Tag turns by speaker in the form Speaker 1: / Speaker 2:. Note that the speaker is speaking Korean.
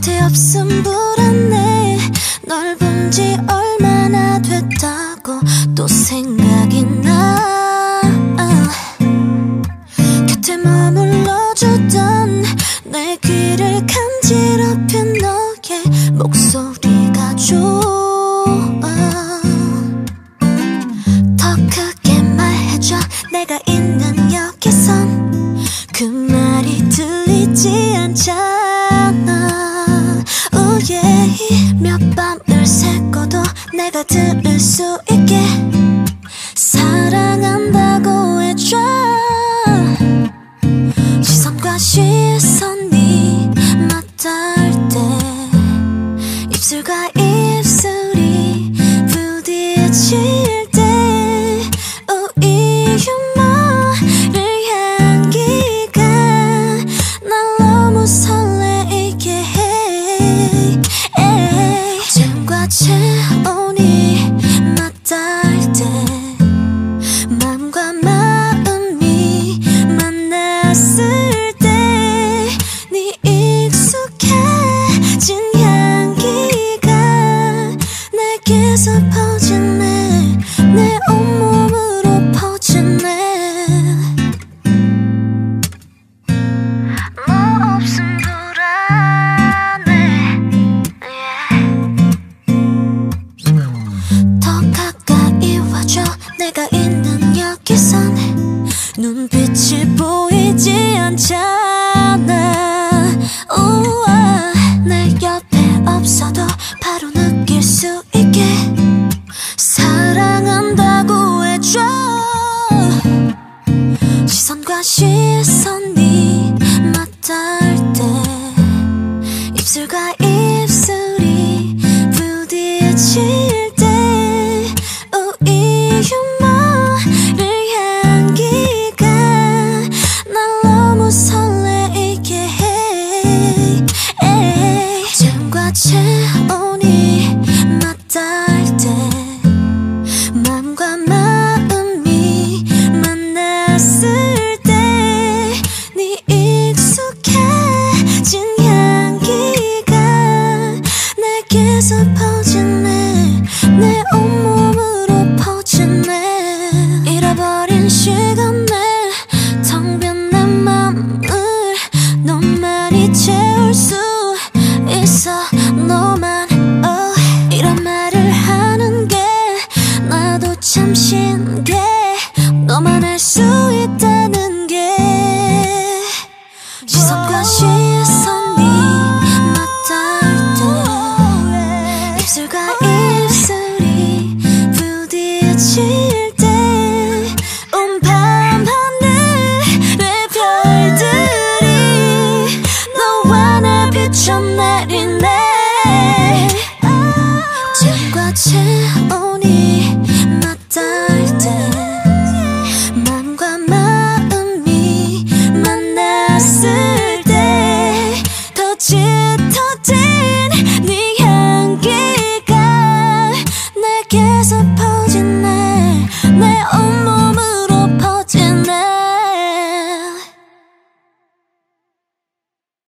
Speaker 1: 곁에 없음 불안해. 널 본 지 얼마나 됐다고 또 생각이 나. 곁에 머물러주던 내 귀를 간지럽힌 너의 목소리. 들을 수 있게 사랑한다고 해줘. 시선과 시선 suppose